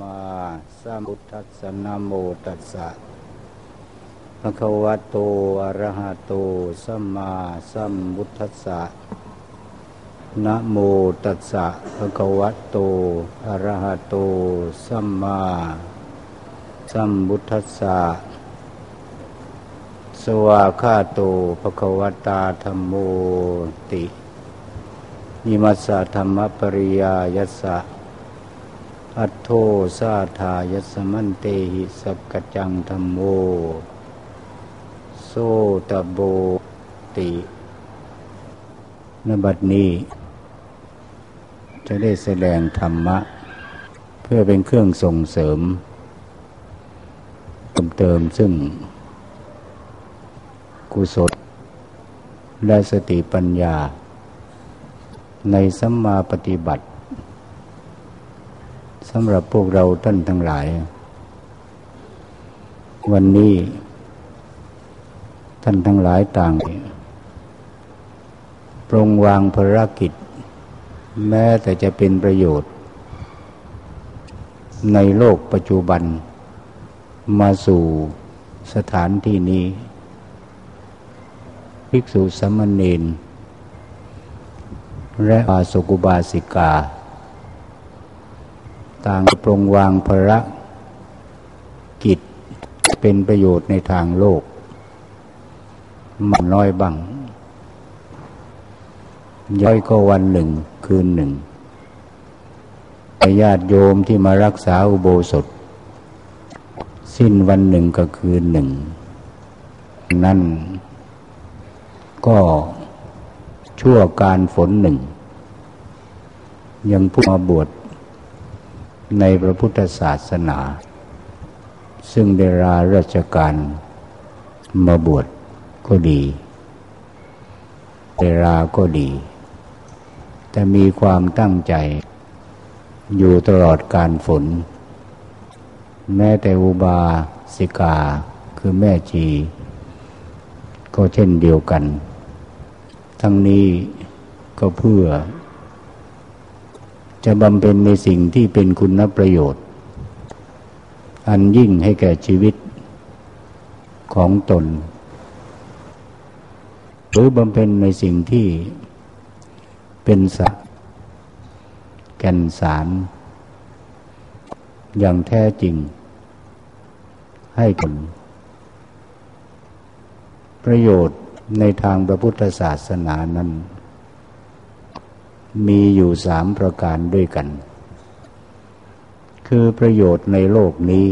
มาสัมพุทธัสสนโมตัสสะภะคะวะโตอะระหะโตสัมมาสัมพุทธัสสะนะโมตัสสะภะคะวะโตอะระหะโตสัมมาสัมพุทธัสสะสวาคาโตภะคะวะตาธัมโมติ ยิมัสสะธรรมปริยายัสสะ อัตโทสาธายสมันเตหิสักจังธรรมโม โซตโบตินบัดนี้ จะได้แสดงธรรมะ เพื่อเป็นเครื่องส่งเสริมเติมเติมซึ่ง กุศล และสติปัญญา ในสัมมาปฏิบัติ สำหรับพวกเราท่านทั้งหลาย วันนี้ ท่านทั้งหลายต่างปรงวางภารกิจ แม้แต่จะเป็นประโยชน์ ในโลกปัจจุบัน มาสู่สถานที่นี้ ภิกษุสมณเณรและอาสกุบาสิกา ต่างปรงวางภระกิจเป็นประโยชน์ในทางโลก มันน้อยบังย่อยก็วันหนึ่งคืนหนึ่งญาติโยมที่มารักษาอุโบสถ สิ้นวันหนึ่งก็คืนหนึ่ง นั่นก็ชั่วการฝนหนึ่ง ยังผู้มาบวช ในพระพุทธศาสนา ซึ่งได้ราราชการมาบวชก็ดีเดราก็ดี แต่มีความตั้งใจ อยู่ตลอดการฝน แม้แต่อุบาสิกาคือแม่จี ก็เช่นเดียวกัน ทั้งนี้ก็เพื่อ จะบำเพ็ญในสิ่งที่เป็นคุณประโยชน์ อันยิ่งให้แก่ชีวิตของตน หรือบำเพ็ญในสิ่งที่เป็นสักแก่นสาร อย่างแท้จริง ให้ผลประโยชน์ในทางพระพุทธศาสนานั้น มีอยู่สามประการด้วยกัน คือประโยชน์ในโลกนี้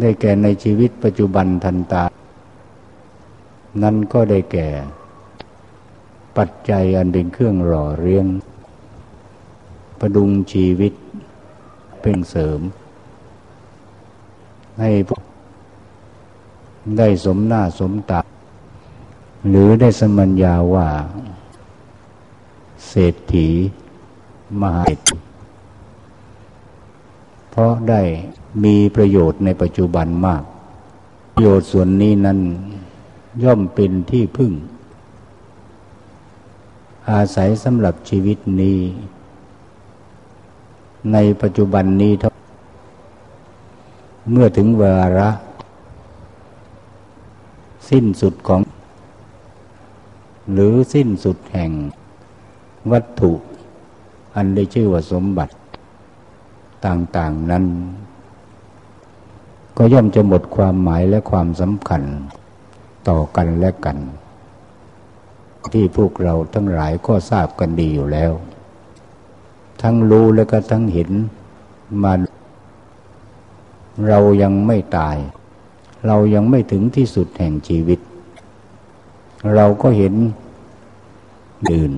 ได้แก่ในชีวิตปัจจุบันทันตา นั้นก็ได้แก่ ปัจจัยอันเป็นเครื่องหล่อเรียง ประดุงชีวิตเป็นเสริม ให้ได้สมหน้าสมตาหรือได้สมัญญาว่า เศรษฐีมหาเศรษฐีเพราะได้มีประโยชน์ในปัจจุบันมาก ประโยชน์ส่วนนี้นั้นย่อมเป็นที่พึ่ง อาศัยสำหรับชีวิตนี้ ในปัจจุบันนี้เท่าเมื่อถึงเวลาสิ้นสุดของ หรือสิ้นสุดแห่ง วัตถุ อันได้ชื่อว่าสมบัติ ต่างๆนั้น ก็ย่อมจะหมดความหมายและความสำคัญต่อกันและกัน ที่พวกเราทั้งหลายก็ทราบกันดีอยู่แล้ว ทั้งรู้และก็ทั้งเห็นมาเรายังไม่ตาย เรายังไม่ถึงที่สุดแห่งชีวิต เราก็เห็นอื่น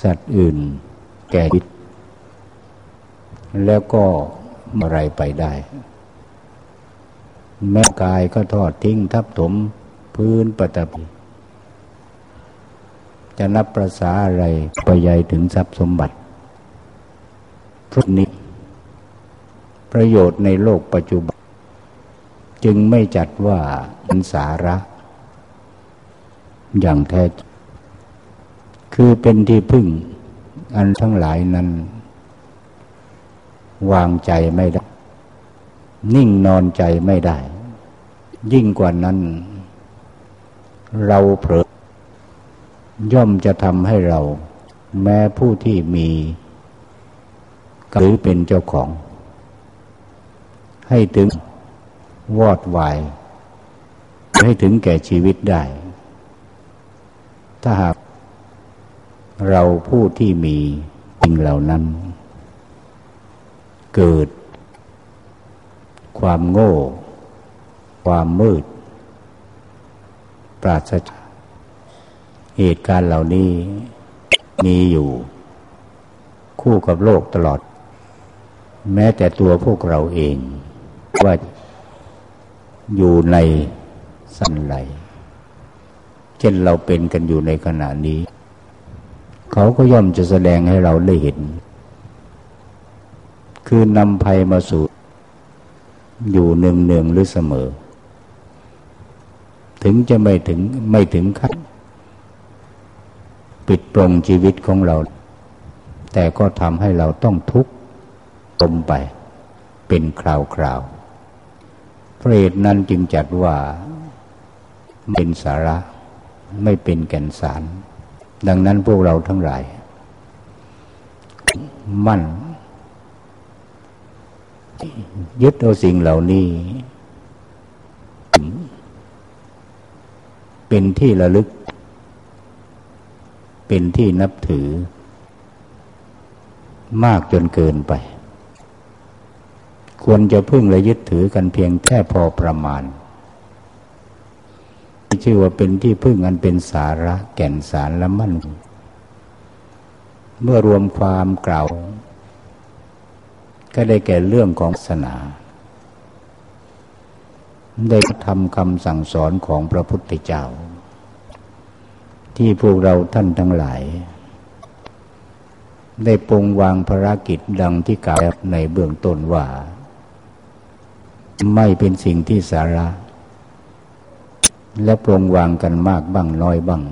สัตว์อื่นแก่ชีวิต แล้วก็อะไรไปได้ แม่กายก็ทอดทิ้งทับถมพื้นปฐพีจะนับประษาอะไรไปใหญ่ถึงทรัพย์สมบัติพวกนี้ ประโยชน์ในโลกปัจจุบัน จึงไม่จัดว่าเป็นสาระ อย่างแท้จริง คือเป็นที่พึ่ง อันทั้งหลายนั้น วางใจไม่ได้ นิ่งนอนใจไม่ได้ ยิ่งกว่านั้น เราเผลอย่อมจะทำให้เรา แม้ผู้ที่มีหรือเป็นเจ้าของ ให้ถึงวอดวาย ให้ถึงแก่ชีวิตได้ ถ้าหาก เราผู้ที่มีสิ่งเหล่านั้น เกิด ความโง่ ความมืด ปราศจากเหตุการณ์เหล่านี้มีอยู่ คู่กับโลกตลอด แม้แต่ตัวพวกเราเอง ว่าอยู่ในสันไหล เช่นเราเป็นกันอยู่ในขณะนี้ เขาก็ย่อมจะแสดงให้เราได้เห็น คือนำภัยมาสู่ อยู่เนืองเนืองหรือเสมอ ถึงจะไม่ถึงไม่ถึงขั้นปิดปรงชีวิตของเรา แต่ก็ทำให้เราต้องทุกข์ตมไปเป็นคราวคราวพระเอกนั้นจึงจัดว่าเป็นสาระไม่เป็นแก่นสาร ดังนั้นพวกเราทั้งหลาย มั่น ยึดเอาสิ่งเหล่านี้ เป็นที่ระลึก เป็นที่นับถือ มากจนเกินไป ควรจะพึ่งและยึดถือกันเพียงแค่พอประมาณ ชื่อว่าเป็นที่พึ่งอันเป็นสาระแก่นสารและมั่นเมื่อรวมความกล่าว ก็ได้แก่เรื่องของศาสนา ได้ทำคำสั่งสอนของพระพุทธเจ้า ที่พวกเราท่านทั้งหลาย ได้ปรงวางภารกิจดังที่กล่าวในเบื้องต้นว่า ไม่เป็นสิ่งที่สาระ และปรงวางกันมากบ้างน้อยบ้าง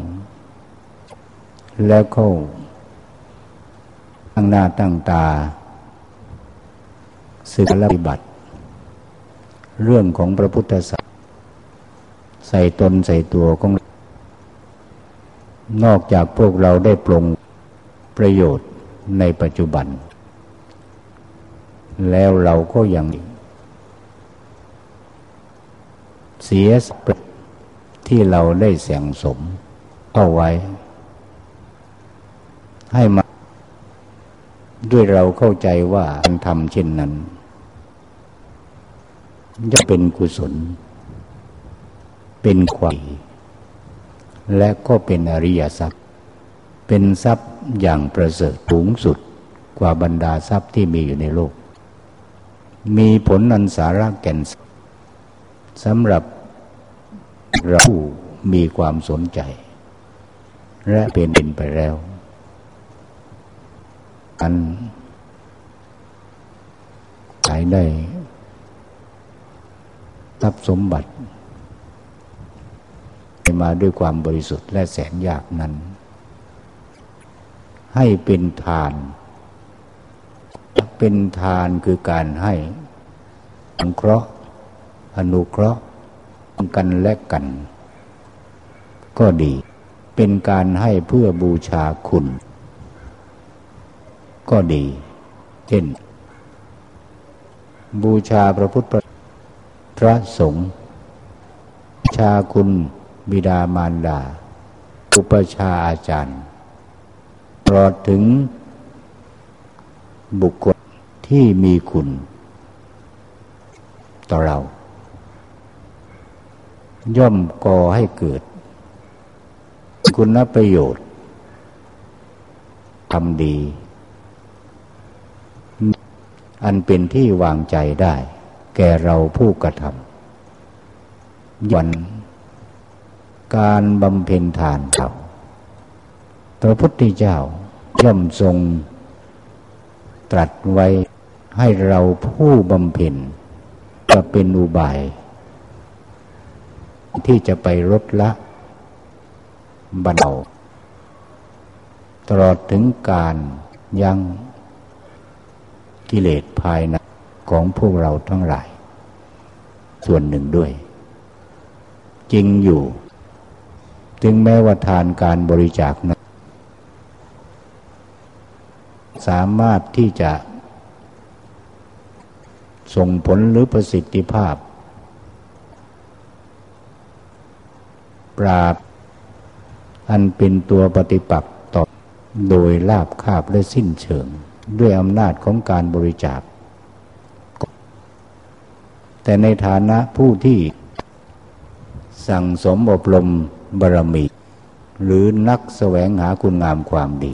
แล้วเข้าตั้งหน้าตั้งตาศึกและปฏิบัติ เรื่องของพระพุทธศาสนาใส่ตนใส่ตัวของนอกจากพวกเราได้ปรงประโยชน์ในปัจจุบัน แล้วเราก็ยังเสียสป ที่เราได้เสียงสมเอาไว้ ให้มา ด้วยเราเข้าใจว่าการทำเช่นนั้นจะเป็นกุศล เป็นความและก็เป็นอริยทรัพย์ เป็นทรัพย์อย่างประเสริฐสูงสุดกว่าบรรดาทรัพย์ที่มีอยู่ในโลก มีผลอันสาระแก่นสำหรับ เรามีความสนใจ และเป็นเป็นไปแล้วอันขายได้ทรัพย์สมบัติ มาด้วยความบริสุทธิ์และแสนยากนั้น ให้เป็นทาน เป็นทานคือการให้อนุเคราะห์อนุเคราะห์ กันและกัน ก็ดี เป็นการให้เพื่อบูชาคุณ ก็ดี เช่น บูชาพระพุทธพระสงฆ์ชาคุณบิดามารดา อุปชาอาจารย์ตลอดถึงบุคคลที่มีคุณต่อเรา ย่อมก่อให้เกิด คุณประโยชน์ทำดี อันเป็นที่วางใจได้ แก่เราผู้กระทำยันการบำเพ็ญทานเขาพระพุทธเจ้าย่อมทรง ตรัสไว้ให้เราผู้บำเพ็ญจะเป็นอุบาย ที่จะไปลดละบรรเทาตลอดถึงการยังกิเลสภายในของพวกเราทั้งหลาย ส่วนหนึ่งด้วย จริงอยู่ถึงแม้ว่าทานการบริจาคนั้นสามารถที่จะส่งผลหรือประสิทธิภาพ ปราบ อันเป็นตัวปฏิปักษ์ต่อโดยลาบคาบและสิ้นเชิง ด้วยอำนาจของการบริจาค แต่ในฐานะผู้ที่สั่งสมอบรมบารมี หรือนักแสวงหาคุณงามความดี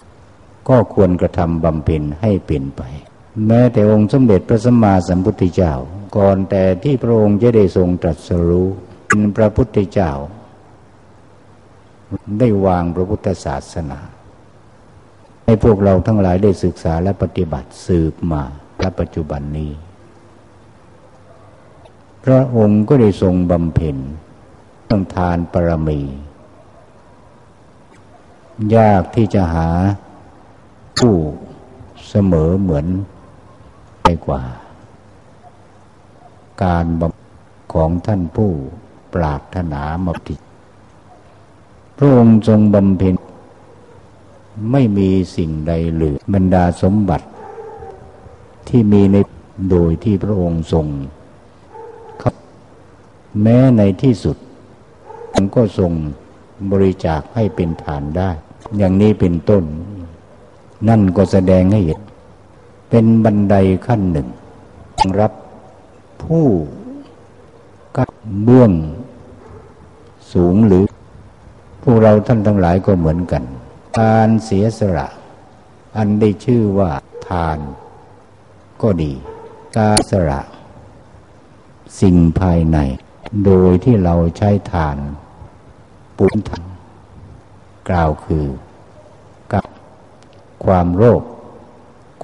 ก็ควรกระทำบำเพ็ญให้เป็นไป แม้แต่องค์สมเด็จพระสัมมาสัมพุทธเจ้า ก่อนแต่ที่พระองค์จะได้ทรงตรัสรู้เป็นพระพุทธเจ้า ได้วางพระพุทธศาสนา ให้พวกเราทั้งหลายได้ศึกษาและปฏิบัติสืบมาและปัจจุบันนี้ พระองค์ก็ได้ทรงบำเพ็ญเรื่องทานปรมี ยากที่จะหาผู้เสมอเหมือนไปกว่า การบำของท่านผู้ปรารถนามติ พระองค์ทรงบำเพ็ญไม่มีสิ่งใดเหลือบรรดาสมบัติที่มีในโดยที่พระองค์ทรงแม้ในที่สุดท่านก็ทรงบริจาคให้เป็นฐานได้ อย่างนี้เป็นต้น นั่นก็แสดงให้เห็นเป็นบันไดขั้นหนึ่งรับผู้กับเบื้องสูงหรือ วกเราท่านทั้งหลายก็เหมือนกัน การเสียสละ อันได้ชื่อว่าทาน ก็ดี การสละ สิ่งภายใน โดยที่เราใช้ทาน ปุญทันกล่าวคือกับความโรค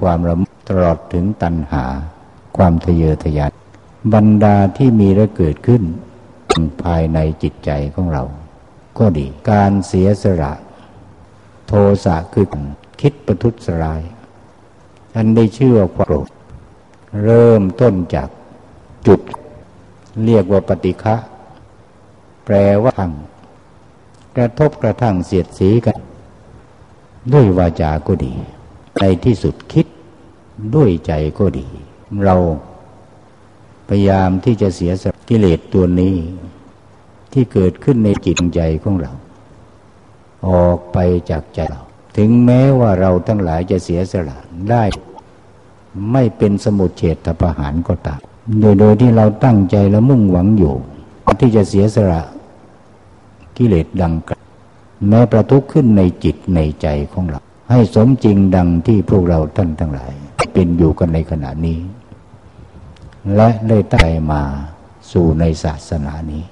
ความระตลอดถึงตัณหา ความทะเยอทะยานบรรดาที่มีและเกิดขึ้นภายในจิตใจของเรา ก็ดี การเสียสละ โทสะคือคิดประทุษร้ายอันได้ชื่อว่าความโกรธเริ่มต้นจากจุด เรียกว่าปฏิฆะแปลว่าทังกระทบกระทั่งเสียดสีกัน ด้วยวาจาก็ดี ในที่สุดคิดด้วยใจก็ดี เราพยายามที่จะเสียสกิเลสตัวนี้ ที่เกิดขึ้นในจิตใจของเรา ออกไปจากใจเรา ถึงแม้ว่าเราทั้งหลายจะเสียสละได้ ไม่เป็นสมุทเฉตประหารก็ตามโดยโดยที่เราตั้งใจและมุ่งหวังอยู่ ที่จะเสียสละกิเลสดังกล่าวแม้ประทุกขึ้นในจิตในใจของเรา ให้สมจริงดังที่พวกเราท่านทั้งหลาย เป็นอยู่กันในขณะนี้ และได้ตายมาสู่ในศาสนานี้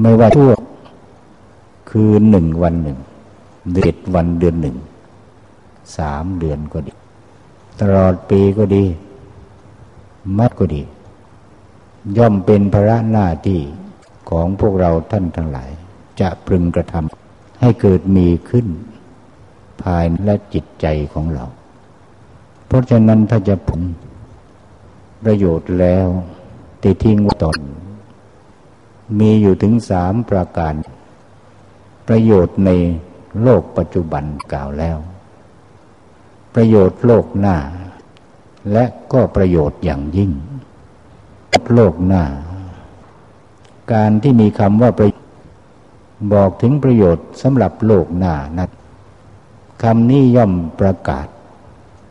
ไม่ว่าทั่วคืนหนึ่งวันหนึ่งเดือนวันเดือนหนึ่ง สามเดือนก็ดี ตลอดปีก็ดี มัดก็ดี ย่อมเป็นภาระหน้าที่ของพวกเราท่านทั้งหลาย จะพึงกระทำให้เกิดมีขึ้น ภายและจิตใจของเรา เพราะฉะนั้นถ้าจะผลประโยชน์แล้วติทิ้งตน มีอยู่ถึงสามประการ ประโยชน์ในโลกปัจจุบันกล่าวแล้ว ประโยชน์โลกหน้า และก็ประโยชน์อย่างยิ่ง โลกหน้า การที่มีคำว่าประบอกถึงประโยชน์สำหรับโลกหน้านั้นคำนี้ย่อมประกาศ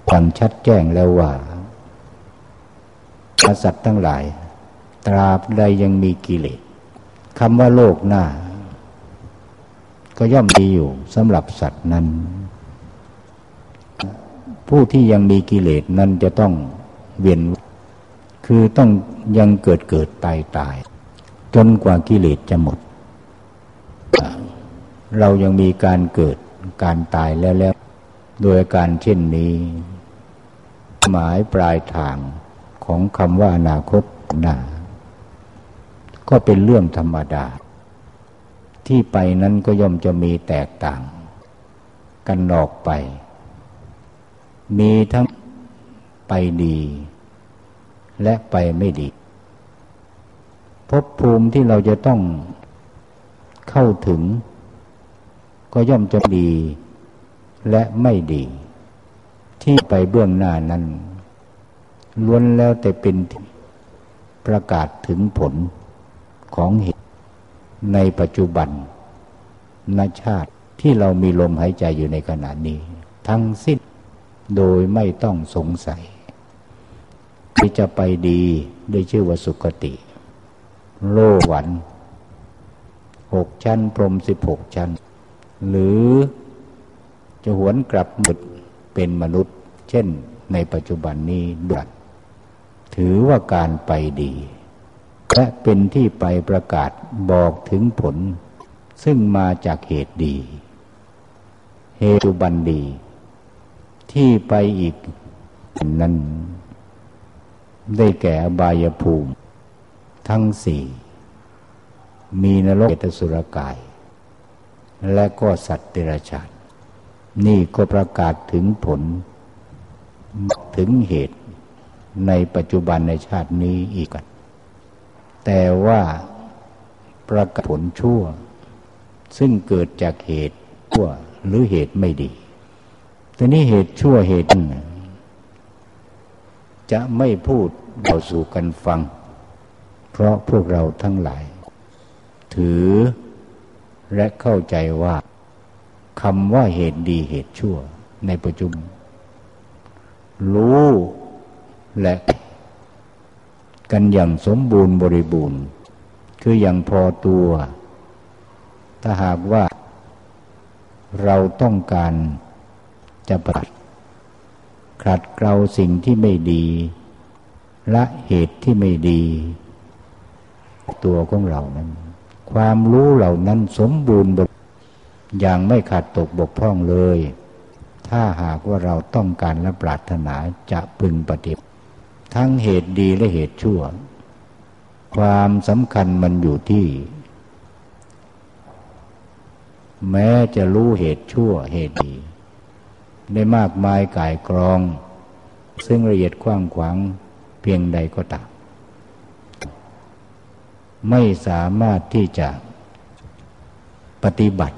อย่างชัดแจ้งแล้วว่าสัตว์ทั้งหลาย ตราบใดยังมีกิเลส คำว่าโลกหน้า ก็ย่อมมีอยู่สำหรับสัตว์นั้น ผู้ที่ยังมีกิเลสนั้นจะต้องเวียนคือต้องยังเกิดเกิดตายตาย จนกว่ากิเลสจะหมด เรายังมีการเกิดการตายแล้วแล้ว โดยการเช่นนี้ หมายปลายทางของคำว่าอนาคตหน้า ก็เป็นเรื่องธรรมดา ที่ไปนั้นก็ย่อมจะมีแตกต่าง กันออกไป มีทั้งไปดี และไปไม่ดีภพภูมิที่เราจะต้องเข้าถึง ก็ย่อมจะดีและไม่ดี ที่ไปเบื้องหน้านั้นล้วนแล้วแต่เป็นประกาศถึงผล ของเหตุในปัจจุบันนชาติที่เรามีลมหายใจอยู่ในขณะนี้ ทั้งสิ้นโดยไม่ต้องสงสัย ที่จะไปดีได้ชื่อว่าสุคติ โลหวันหกชั้น พรมสิบหกชั้น หรือจะหวนกลับหมดเป็นมนุษย์ เช่นในปัจจุบันนี้ด้วยถือว่าการไปดี และเป็นที่ไปประกาศบอกถึงผล ซึ่งมาจากเหตุดี เหตุบันดี ที่ไปอีกนั้น ได้แก่บายภูมิ ทั้งสี่ มีนรกเตสุรกาย และก็สัตว์เดรัจฉานนี่ก็ประกาศถึงผล ถึงเหตุในปัจจุบันในชาตินี้อีก แต่ว่าประกาศผลชั่ว ซึ่งเกิดจากเหตุชั่วหรือเหตุไม่ดี แต่นี้เหตุชั่วเหตุจะไม่พูดเ่าสู่กันฟัง เพราะพวกเราทั้งหลาย ถือและเข้าใจว่าคำว่าเหตุดีเหตุชั่ว ในปัจจุบันรู้และ กันอย่างสมบูรณ์บริบูรณ์ คืออย่างพอตัว ถ้าหากว่าเราต้องการจะปฏิขัดเกลาสิ่งที่ไม่ดี ละเหตุที่ไม่ดี ตัวของเรานั้น ความรู้เหล่านั้นสมบูรณ์อย่างไม่ขาดตกบกพร่องเลย ถ้าหากว่าเราต้องการและปรารถนาจะพึงปฏิบัติ ทั้งเหตุดีและเหตุชั่ว ความสำคัญมันอยู่ที่ แม้จะรู้เหตุชั่วเหตุดี ได้มากมายกายกรอง ซึ่งละเอียดกว้างขวางเพียงใดก็ตามไม่สามารถที่จะปฏิบัติ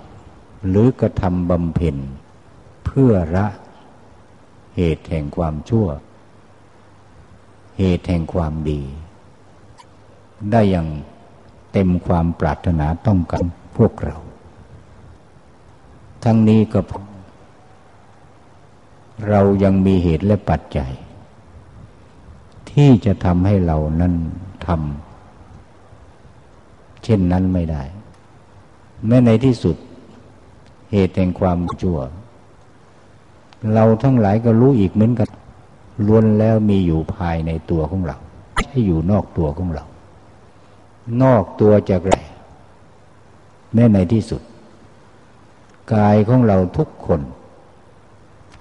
หรือกระทำบำเพ็ญ เพื่อละเหตุแห่งความชั่ว เหตุแห่งความดี ได้อย่างเต็มความปรารถนาต้องการพวกเรา ทั้งนี้ก็เรายังมีเหตุและปัจจัย ที่จะทำให้เรานั้นทำเช่นนั้นไม่ได้ แม้ในที่สุดเหตุแห่งความชั่ว เราทั้งหลายก็รู้อีกเหมือนกัน ล้วนแล้วมีอยู่ภายในตัวของเราไม่ใช่อยู่นอกตัวของเรา นอกตัวจากแรแม้ในที่สุด กายของเราทุกคน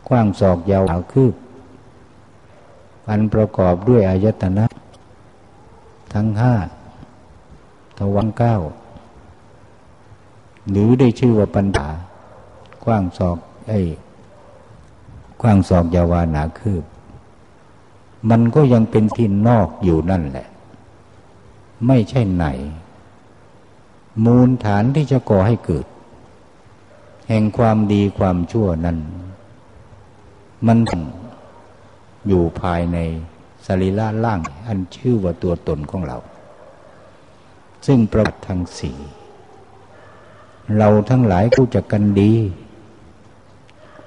กว้างศอกยาวหาคืบอันประกอบด้วยอายตนะ ทั้งห้าทวังเก้าหรือได้ชื่อว่าปัญหากว้างศอกไอ้กว้างศอกยาวานาคืบ มันก็ยังเป็นที่นอกอยู่นั่นแหละ ไม่ใช่ไหน มูลฐานที่จะก่อให้เกิด แห่งความดีความชั่วนั้น มันอยู่ภายในสรีระล่าง อันชื่อว่าตัวตนของเรา ซึ่งประทังสีเราทั้งหลายรู้จักกันดี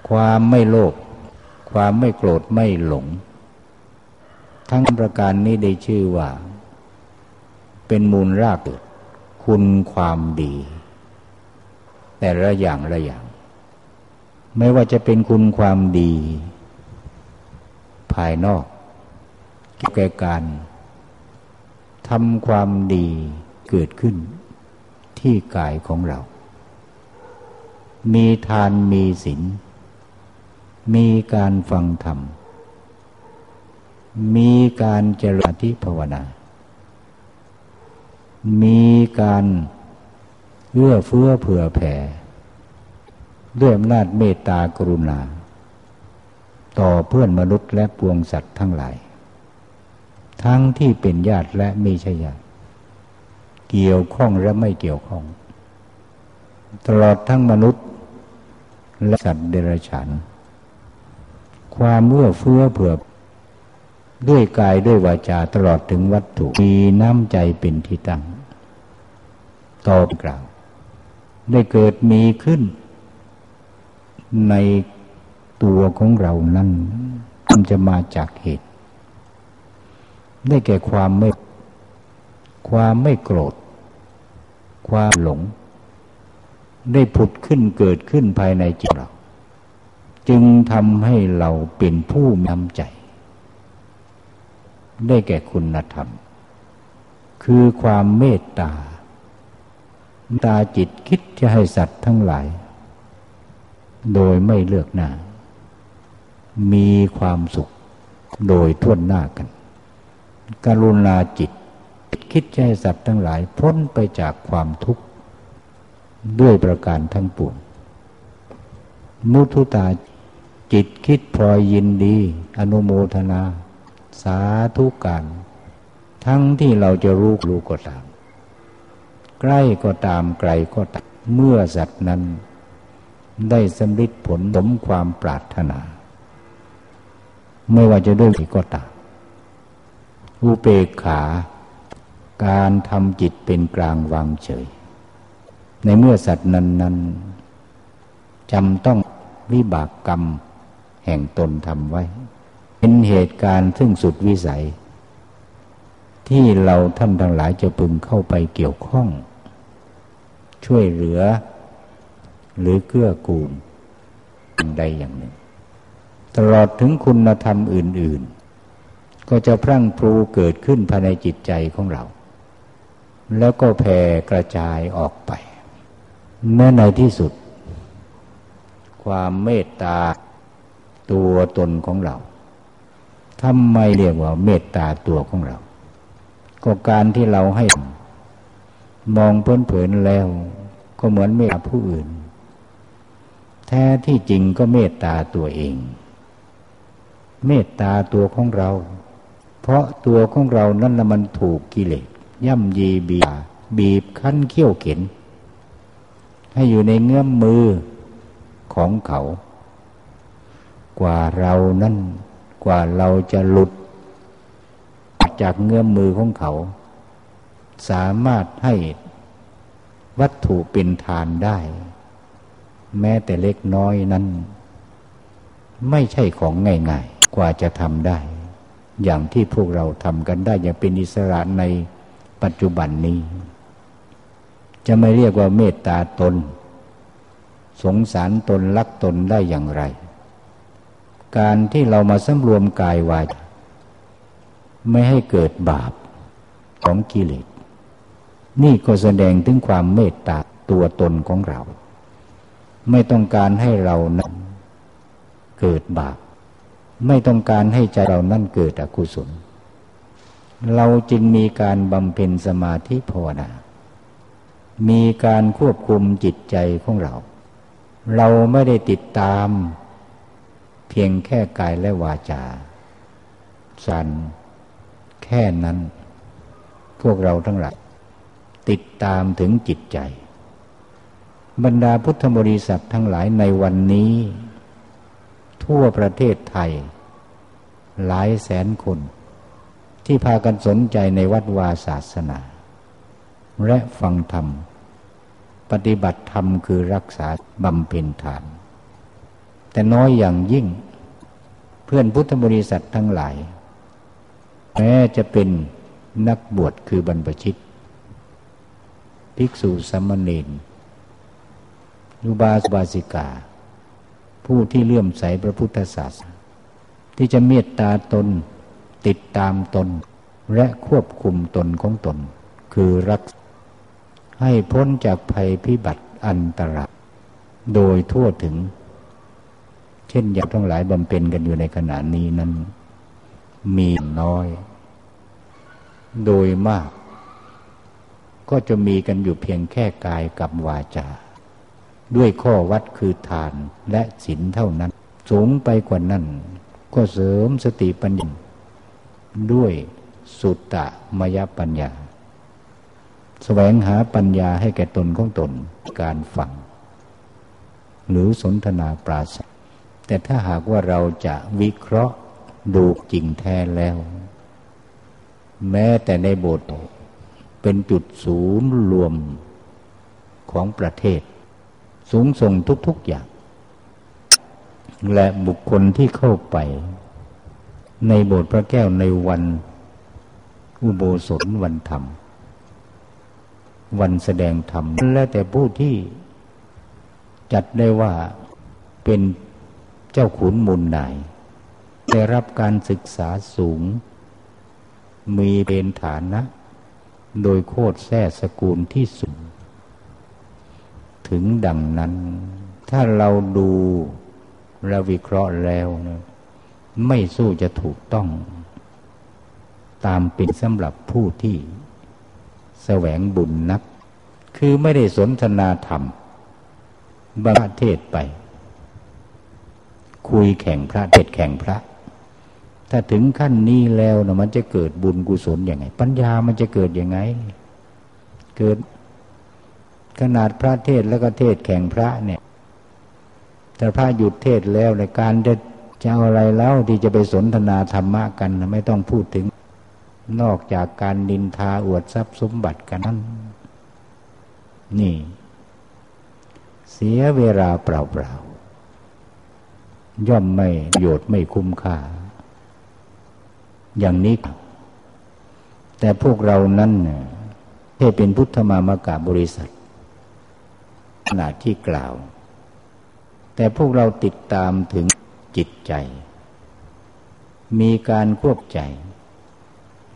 ความไม่โลภความไม่โกรธไม่หลง ทั้งประการนี้ได้ชื่อว่า เป็นมูลรากคุณความดี แต่ละอย่างละอย่าง ไม่ว่าจะเป็นคุณความดี ภายนอกแก่การทำความดีเกิดขึ้นที่กายของเรา มีทานมีศีล มีการฟังธรรม มีการเจริญทิภาวนา มีการเอื้อเฟื้อเผื่อแผ่ ด้วยอำนาจเมตตากรุณา ต่อเพื่อนมนุษย์และปวงสัตว์ทั้งหลาย ทั้งที่เป็นญาติและไม่ใช่ญาติ เกี่ยวข้องและไม่เกี่ยวข้อง ตลอดทั้งมนุษย์และสัตว์เดรัจฉาน ความเมื่อเฟื้อเผื่อ ด้วยกายด้วยวาจาตลอดถึงวัตถุ มีน้ำใจเป็นที่ตั้งต่อกล่าว ได้เกิดมีขึ้น ในตัวของเรานั้นมันจะมาจากเหตุ ได้แก่ความไม่ ความไม่โกรธ ความหลง ได้ผุดขึ้นเกิดขึ้นภายในจิตเรา จึงทำให้เราเป็นผู้มีน้ำใจ ได้แก่คุณธรรม คือความเมตตา ตาจิตคิดจะให้สัตว์ทั้งหลาย โดยไม่เลือกหน้า มีความสุขโดยทั่วหน้ากัน กรุณาจิต คิดให้สัตว์ทั้งหลาย พ้นไปจากความทุกข์ ด้วยประการทั้งปวง มุทุตาจิตคิดพลอยยินดี อนุโมทนา สาธุการทั้งที่เราจะรู้รู้ก็ตาม ใกล้ก็ตามไกลก็ตามเมื่อสัตว์นั้น ได้สำลิดผลสมความปรารถนา ไม่ว่าจะด้วยก็ตามอุเปกขา การทำจิตเป็นกลางวางเฉย ในเมื่อสัตว์นั้นนั้นจำต้องวิบากกรรมแห่งตนทำไว้ เป็นเหตุการณ์ซึ่งสุดวิสัย ที่เราท่านทั้งหลายจะพึงเข้าไปเกี่ยวข้อง ช่วยเหลือ หรือเกื้อกูลใดอย่างหนึ่ง ตลอดถึงคุณธรรมอื่น ๆ ก็จะพรั่งพรูเกิดขึ้นภายในจิตใจของเรา แล้วก็แผ่กระจายออกไปแม้ในที่สุด ความเมตตาตัวตนของเรา ทำไมเรียกว่าเมตตาตัวของเรา ก็การที่เราให้ มองเพื่อนแล้ว ก็เหมือนเมตตาผู้อื่น แท้ที่จริงก็เมตตาตัวเอง เมตตาตัวของเรา เพราะตัวของเรานั่นละมันถูกกิเลสย่ำยีบีบีบคั้นเขี้ยวเข็น ให้อยู่ในเงื้อมมือของเขา กว่าเรานั่น กว่าเราจะหลุด จากเงื้อมมือของเขา สามารถให้วัตถุเป็นทานได้ แม้แต่เล็กน้อยนั้น ไม่ใช่ของง่ายๆ กว่าจะทำได้ อย่างที่พวกเราทำกันได้อย่างเป็นอิสระในปัจจุบันนี้ จะไม่เรียกว่าเมตตาตน สงสารตนรักตนได้อย่างไร การที่เรามาสำรวมกายวาจาไม่ให้เกิดบาปของกิเลส นี่ก็แสดงถึงความเมตตาตัวตนของเรา ไม่ต้องการให้เรานั้นเกิดบาป ไม่ต้องการให้ใจเรานั่นเกิดอกุศล เราจึงมีการบำเพ็ญสมาธิภาวนา มีการควบคุมจิตใจของเรา เราไม่ได้ติดตาม เพียงแค่กายและวาจา สันแค่นั้น พวกเราทั้งหลายติดตามถึงจิตใจ บรรดาพุทธบริษัททั้งหลายในวันนี้ ทั่วประเทศไทย หลายแสนคน ที่พากันสนใจในวัดวาศาสนา และฟังธรรม ปฏิบัติธรรมคือรักษาบำเพ็ญทาน แต่น้อยอย่างยิ่ง เพื่อนพุทธบริษัททั้งหลาย แม้จะเป็นนักบวชคือบรรพชิต ภิกษุสมณีนุบาสบาสิกา ผู้ที่เลื่อมใสพระพุทธศาสนาที่จะเมตตาตนติดตามตนและควบคุมตนของตน คือรัก ให้พ้นจากภัยพิบัติอันตรายโดยทั่วถึง ช่นอย่างทั้งหลายบำเพ็ญกันอยู่ในขณะนี้นั้น มีน้อย โดยมาก ก็จะมีกันอยู่เพียงแค่กายกับวาจา ด้วยข้อวัดคือทานและศีลเท่านั้น สูงไปกว่านั้น ก็เสริมสติปัญญาด้วยสุตตะมยปัญญา แสวงหาปัญญาให้แก่ตนของตน การฟัง หรือสนทนาปราศ แต่ถ้าหากว่าเราจะวิเคราะห์ดูจริงแท้แล้ว แม้แต่ในโบสถ์เป็นจุดศูนย์รวมของประเทศ สูงส่งทุกๆอย่าง และบุคคลที่เข้าไป ในโบสถ์พระแก้วในวัน อุโบสถวันธรรม วันแสดงธรรม และแต่ผู้ที่จัดได้ว่าเป็น เจ้าขุนมูลนายได้รับการศึกษาสูง มีเป็นฐานะ โดยโคตรแท้สกุลที่สูงถึงดังนั้น ถ้าเราดูและวิเคราะห์แล้วนะไม่สู้จะถูกต้อง ตามเป็นสำหรับผู้ที่แสวงบุญนัก คือไม่ได้สนทนาธรรมบางเทศไป คุยแข่งพระเทศแข่งพระ ถ้าถึงขั้นนี้แล้วนะมันจะเกิดบุญกุศลอยังไง ปัญญามันจะเกิดยังไง เกิดขนาดพระเทศแล้วก็เทศแข่งพระเนี่ยแต่พระหยุดเทศแล้วในการจะจะเอาอะไรแล้วที่จะไปสนทนาธรรมะกันไม่ต้องพูดถึง นอกจากการดินทาอวดทรัพย์สมบัติกันนั้นนี่ เสียเวลาเปล่าๆ ย่อมไม่โยชน์ไม่คุ้มค่า อย่างนี้ แต่พวกเรานั้นที่เป็นพุทธมามากาบริษัทขนาดที่กล่าว แต่พวกเราติดตามถึงจิตใจ มีการควบใจ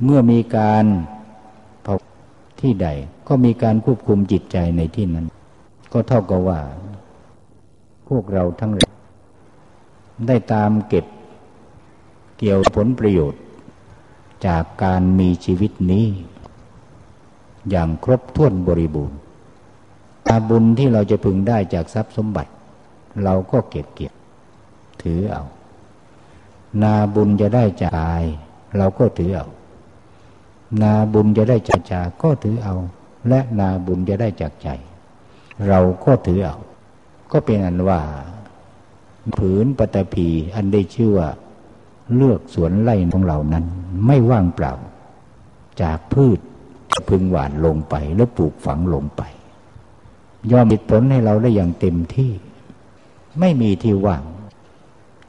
เมื่อมีการพอที่ใด ก็มีการควบคุมจิตใจในที่นั้น ก็เท่ากับว่า พวกเราทั้งหลาย ได้ตามเก็บเกี่ยวผลประโยชน์ จากการมีชีวิตนี้ อย่างครบถ้วนบริบูรณ์อาบุญที่เราจะพึงได้จากทรัพย์สมบัติ เราก็เก็บเก็บถือเอา นาบุญจะได้จากกาย เราก็ถือเอา นาบุญจะได้จากจาก็ถือเอา และนาบุญจะได้จากใจ เราก็ถือเอา ก็เป็นอันว่า ผืนปฐพี อันได้ชื่อว่า เลือกสวนไร่ของเรานั้น ไม่ว่างเปล่า จากพืชพึงหวานลงไปแล้วปลูกฝังลงไป ย่อมปิดผลให้เราได้อย่างเต็มที่ ไม่มีที่ว่าง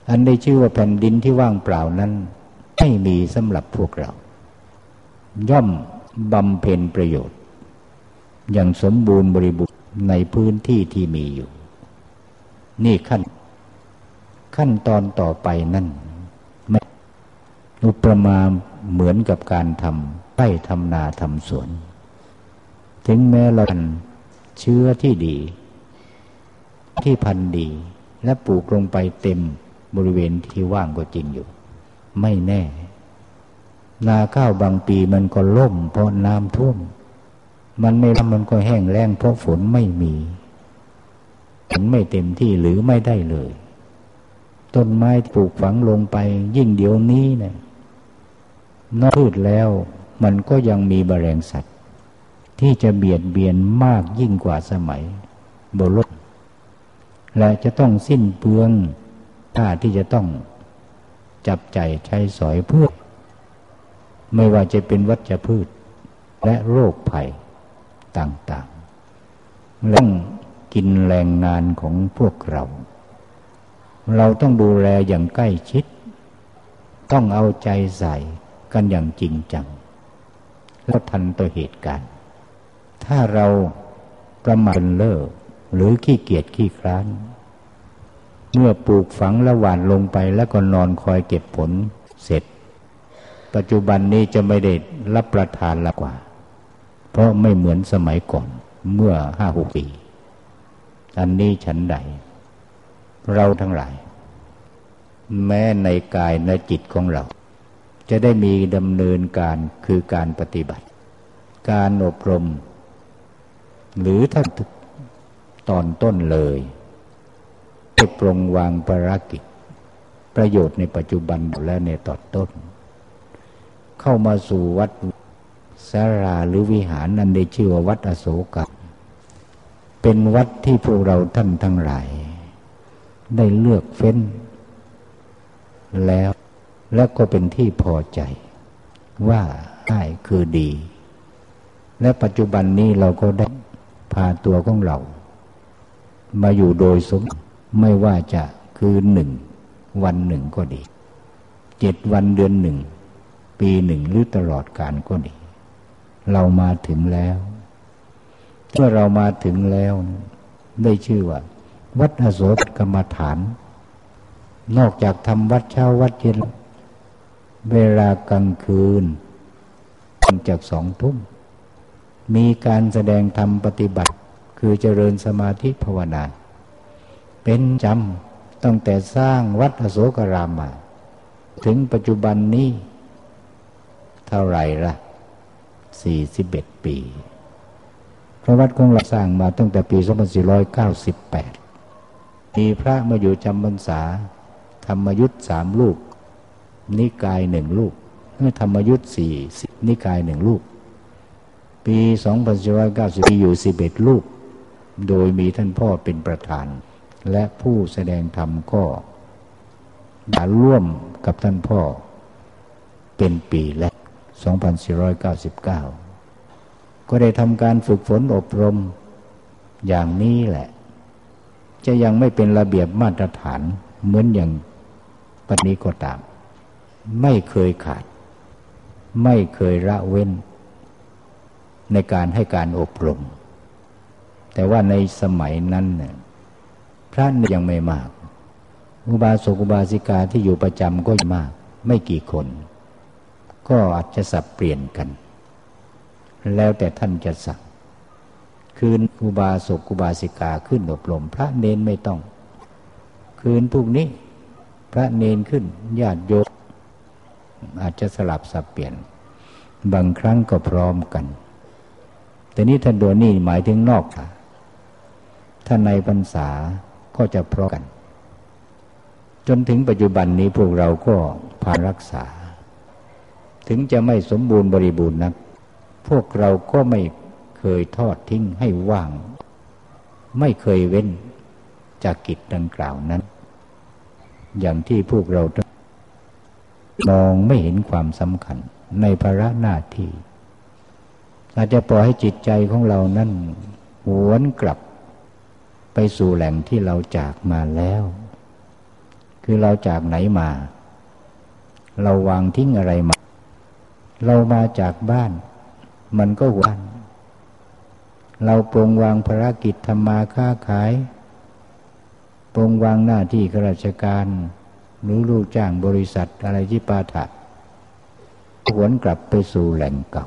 อันได้ชื่อว่าแผ่นดินที่ว่างเปล่านั้น ไม่มีสำหรับพวกเรา ย่อมบำเพ็ญประโยชน์ อย่างสมบูรณ์บริบูรณ์ในพื้นที่ที่มีอยู่ นี่ขั้น ขั้นตอนต่อไปนั่นไม่อุปมาเหมือนกับการทำไร่ทำนาทำสวน ถึงแม้เราเชื้อที่ดี ที่พันดี และปลูกลงไปเต็มบริเวณที่ว่างก็จริงอยู่ ไม่แน่ นาข้าวบางปีมันก็ล่มเพราะน้ำท่วม มันไม่ทำมันก็แห้งแล้งเพราะฝนไม่มีฝนไม่เต็มที่หรือไม่ได้เลย ต้นไม้ปลูกฝังลงไป ยิ่งเดี๋ยวนี้เนะี่ยนอกพืชแล้ว มันก็ยังมีบแมลงสัตว์ ที่จะเบียดเบียนมากยิ่งกว่าสมัยโบรถและจะต้องสิ้นเปลืองถ้าที่จะต้องจับใจใช้สอยเพื่อไม่ว่าจะเป็นวัชพืช และโรคภัยต่างๆต้องกินแรงงานของพวกเรา เราต้องดูแลอย่างใกล้ชิด ต้องเอาใจใส่กันอย่างจริงจัง แล้วทันต่อเหตุการณ์ ถ้าเราประมาทเลิกหรือขี้เกียจขี้คร้าน เมื่อปลูกฝังและหว่านลงไปแล้วก็นอนคอยเก็บผลเสร็จ ปัจจุบันนี้จะไม่ได้รับประทานละกว่า เพราะไม่เหมือนสมัยก่อนเมื่อห้าหกปี อันนี้ฉันใด เราทั้งหลาย แม้ในกายในจิตของเรา จะได้มีดำเนินการคือการปฏิบัติ การอบรม หรือถ้าตอนต้นเลยให้ปรงวางภารกิจ ประโยชน์ในปัจจุบันและในตอนต้น เข้ามาสู่วัดสาราหรือวิหารนั้นได้ชื่อว่าวัดอโศกเป็นวัดที่พวกเราท่านทั้งหลาย ได้เลือกเฟ้น แล้วแล้วก็เป็นที่พอใจ ว่าได้คือดี และปัจจุบันนี้เราก็ได้พาตัวของเรา มาอยู่โดยสมไม่ว่าจะคืนหนึ่ง วันหนึ่งก็ดี เจ็ดวันเดือนหนึ่ง ปีหนึ่งหรือตลอดการก็ดี เรามาถึงแล้ว เมื่อเรามาถึงแล้ว ได้ชื่อว่า วัดอโศกกรรมฐาน นอกจากทำวัดเช้าวัดเย็น เวลากลางคืนจากสองทุ่ม มีการแสดงธรรมปฏิบัติ คือเจริญสมาธิภาวนา เป็นจำตั้งแต่สร้างวัดอโศกรามมา ถึงปัจจุบันนี้ เท่าไหร่ละสี่สิบเอ็ดปี พระวัดของเราสร้างมาตั้งแต่ปี 2498 มีพระมาอยู่จำพรรษา ธรรมยุทธสามลูก นิกายหนึ่งลูกธรรมยุทธสี่นิกายหนึ่งลูก ปี2490มีอยู่11ลูก โดยมีท่านพ่อเป็นประธาน และผู้แสดงธรรมก็มาร่วมกับท่านพ่อ เป็นปีแรก2499 ก็ได้ทำการฝึกฝนอบรมอย่างนี้แหละ จะยังไม่เป็นระเบียบมาตรฐานเหมือนอย่างปัจจุบันก็ตาม ไม่เคยขาด ไม่เคยละเว้น ในการให้การอบรม แต่ว่าในสมัยนั้นเนี่ยพระยังไม่มาก อุบาสกอุบาสิกาที่อยู่ประจำก็มาก ไม่กี่คน ก็อาจจะสับเปลี่ยนกัน แล้วแต่ท่านจะสั่ง คืนอุบาสกอุบาสิกาขึ้นอบรม พระเนนไม่ต้อง คืนพวกนี้ พระเนนขึ้นญาติโยมอาจจะสลับสับเปลี่ยน บางครั้งก็พร้อมกัน แต่นี้ท่านโดนี่หมายถึงนอกค่ะถ้าในพรรษาก็จะพร้อมกัน จนถึงปัจจุบันนี้พวกเราก็พารักษา ถึงจะไม่สมบูรณ์บริบูรณ์นักพวกเราก็ไม่ เคยทอดทิ้งให้ว่าง ไม่เคยเว้นจากกิจดังกล่าวนั้น อย่างที่พวกเรามองไม่เห็นความสำคัญในภาระหน้าที่อาจจะปล่อยให้จิตใจของเรานั้นหวนกลับ ไปสู่แหล่งที่เราจากมาแล้ว คือเราจากไหนมา เราวางทิ้งอะไรมา เรามาจากบ้าน มันก็หวน เราปรงวางภารกิจทำมาค้าขาย ปรงวางหน้าที่ข้าราชการหรือลูกจ้างบริษัทอะไรที่ปาถะหวนกลับไปสู่แหล่งเก่า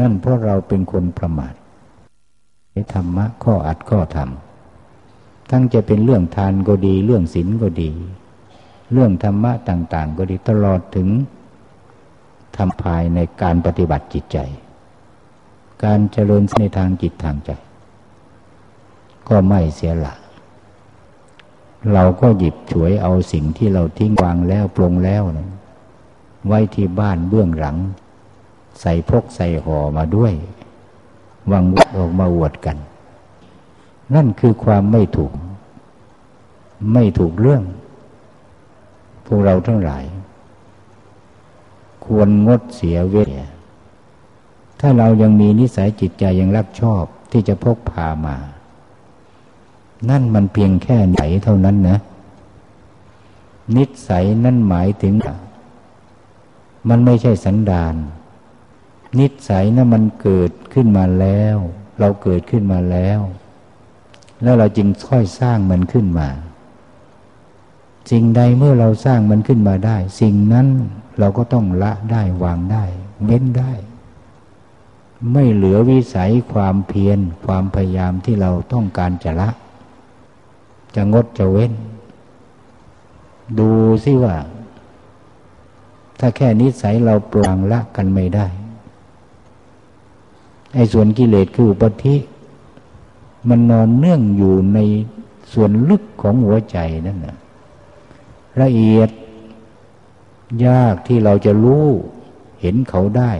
นั่นเพราะเราเป็นคนประมาทธรรมะข้ออัดข้อทำทั้งจะเป็นเรื่องทานก็ดี เรื่องศีลก็ดี เรื่องธรรมะต่าง ๆ ก็ดีตลอดถึงทำภายในการปฏิบัติจิตใจ การเจริญในทางจิตทางใจ ก็ไม่เสียหละเราก็หยิบฉวยเอาสิ่งที่เราทิ้งวางแล้วปรงแล้วนะไว้ที่บ้านเบื้องหลัง ใส่พกใส่ห่อมาด้วยวางวัดออกมาอวดกัน นั่นคือความไม่ถูก ไม่ถูกเรื่อง พวกเราทั้งหลาย ควรงดเสียเวท ถ้าเรายังมีนิสัยจิตใจยังรักชอบที่จะพกพามา นั่นมันเพียงแค่ไหนเท่านั้นนะ นิสัยนั่นหมายถึง มันไม่ใช่สันดาน นิสัยนะั้นมันเกิดขึ้นมาแล้ว เราเกิดขึ้นมาแล้ว แล้วเราจึงค่อยสร้างมันขึ้นมา สิ่งใดเมื่อเราสร้างมันขึ้นมาได้ สิ่งนั้นเราก็ต้องละได้วางได้ เว้นได้ ไม่เหลือวิสัยความเพียรความพยายามที่เราต้องการจะละ จะงดจะเว้น ดูสิว่า ถ้าแค่นิสัยเราปรางละกันไม่ได้ ไอ้ส่วนกิเลสคืออุปธิ มันนอนเนื่องอยู่ในส่วนลึกของหัวใจนั่นนะละเอียดยากที่เราจะรู้เห็นเขาได้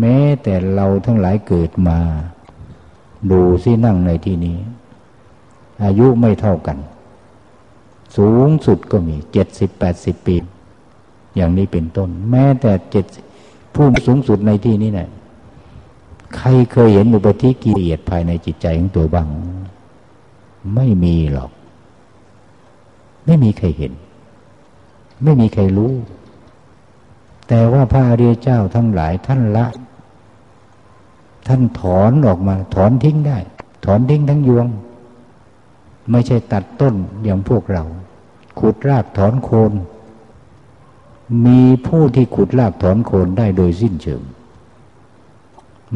แม้แต่เราทั้งหลายเกิดมา ดูสินั่งในที่นี้ อายุไม่เท่ากัน สูงสุดก็มีเจ็ดสิบแปดสิบปี อย่างนี้เป็นต้น แม้แต่เจ็ดผู้สูงสุดในที่นี้เนะี่ยใครเคยเห็นอุปธิกิเลสภายในจิตใจของตัวบ้าง ไม่มีหรอก ไม่มีใครเห็น ไม่มีใครรู้ แต่ว่าพระอริยเจ้าทั้งหลายท่านละ ท่านถอนออกมา ถอนทิ้งได้ ถอนทิ้งทั้งยวง ไม่ใช่ตัดต้นอย่างพวกเรา ขุดรากถอนโคน มีผู้ที่ขุดรากถอนโคนได้โดยสิ้นเชิง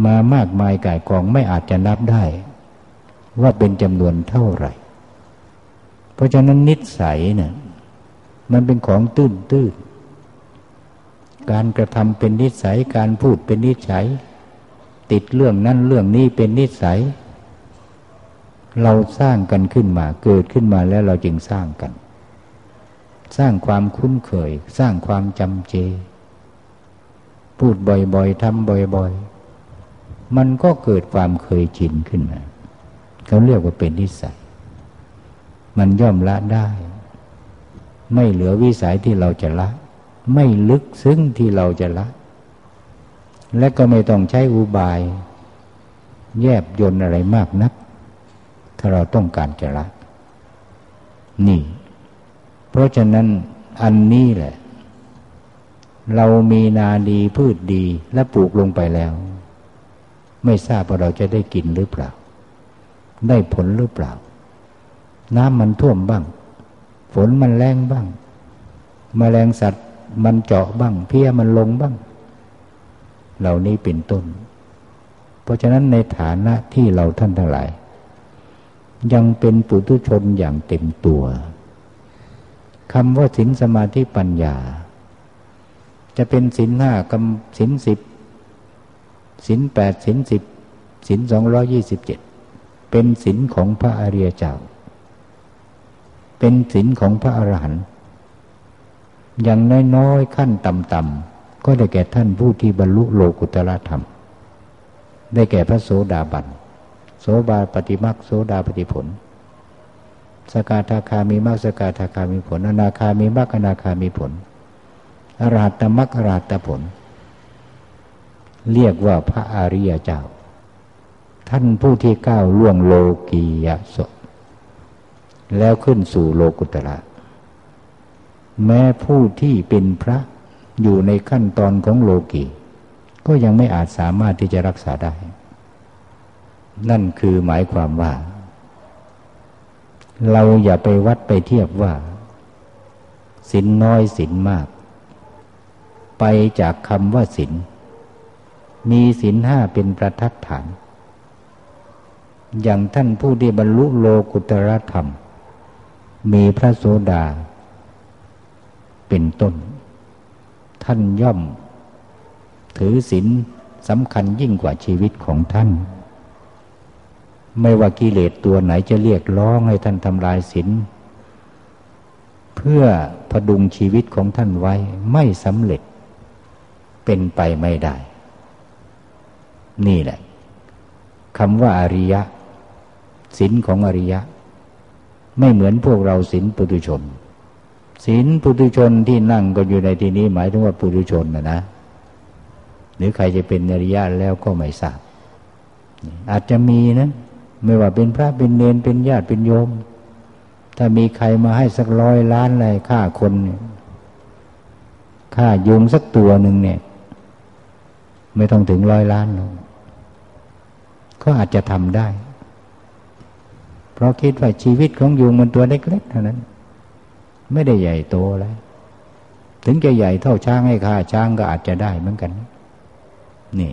มามากมายกายกองไม่อาจจะนับได้ ว่าเป็นจำนวนเท่าไหร่ เพราะฉะนั้นนิสัยเนะ่ยมันเป็นของตื้นตื้น การกระทำเป็นนิสัยการพูดเป็นนิสัย ติดเรื่องนั้นเรื่องนี้เป็นนิสัย เราสร้างกันขึ้นมาเกิดขึ้นมาแล้วเราจึงสร้างกัน สร้างความคุ้นเคย สร้างความจำเจ พูดบ่อยๆทำบ่อยๆ มันก็เกิดความเคยชินขึ้นมาเขาเรียกว่าเป็นนิสัย มันย่อมละได้ ไม่เหลือวิสัยที่เราจะละ ไม่ลึกซึ้งที่เราจะละ และก็ไม่ต้องใช้อุบาย แยบยนอะไรมากนัก ถ้าเราต้องการจะละ นี่ เพราะฉะนั้นอันนี้แหละ เรามีนาดีพืชดีและปลูกลงไปแล้ว ไม่ทราบว่าเราจะได้กินหรือเปล่า ได้ผลหรือเปล่า น้ำมันท่วมบ้าง ฝนมันแรงบ้างมแมลงสัตว์ มันเจาะบ้าง เพี้ยมันลงบ้าง เหล่านี้เป็นต้น เพราะฉะนั้นในฐานะที่เราท่านทั้งหลาย ยังเป็นปุถุชนอย่างเต็มตัวคำว่าสินสมาธิปัญญา จะเป็นสินห้ากำสินสิบสินแปดสินสิบสินสองร้อยี่สิบเจ็ดเป็นสินของพระอริยเจ้า เป็นสินของพระอรหันต์ อย่างน้อยๆขั้นต่ำๆก็ได้แก่ท่านผู้ที่บรรลุโลกุตละธรรม ได้แก่พระโสดาบันโสบาปฏิมักโสดาปฏิผล สกาธาคามีมากสกาธาคามีผลอนาคามีมากอนาคามีผลอรหัตมักอรหัตผล เรียกว่าพระอริยเจ้า ท่านผู้ที่ก้าวล่วงโลกียสแล้วขึ้นสู่โลกุตระ แม้ผู้ที่เป็นพระอยู่ในขั้นตอนของโลกีก็ยังไม่อาจสามารถที่จะรักษาได้ นั่นคือหมายความว่า เราอย่าไปวัดไปเทียบว่าสินน้อยสินมาก ไปจากคำว่าสินมีศีลห้าเป็นประทัดฐาน อย่างท่านผู้ที่บรรลุโลกุตรธรรม มีพระโสดา เป็นต้น ท่านย่อม ถือศีลสำคัญยิ่งกว่าชีวิตของท่าน ไม่ว่ากิเลสตัวไหนจะเรียกร้องให้ท่านทำลายศีลเพื่อพดุงชีวิตของท่านไว้ไม่สำเร็จ เป็นไปไม่ได้ นี่แหละคำว่าอริยะศีลของอริยะ ไม่เหมือนพวกเราศีลปุถุชน ศีลปุถุชนที่นั่งก็อยู่ในที่นี้ หมายถึงว่าปุถุชนนะนะ หรือใครจะเป็นอริยะแล้วก็ไม่ทราบอาจจะมีนะ ไม่ว่าเป็นพระเป็นเนนเป็นญาติเป็นโยม ถ้ามีใครมาให้สักร้อยล้านอะไรฆ่าคนฆ่ายุงสักตัวหนึ่งเนี่ย ไม่ต้องถึงร้อยล้านหรอกก็อาจจะทำได้ เพราะคิดว่าชีวิตของยุงมันตัวเล็กๆเท่านั้น ไม่ได้ใหญ่โตแล้วถึงจะใหญ่เท่าช้างให้ข้าช้างก็อาจจะได้เหมือนกัน นี่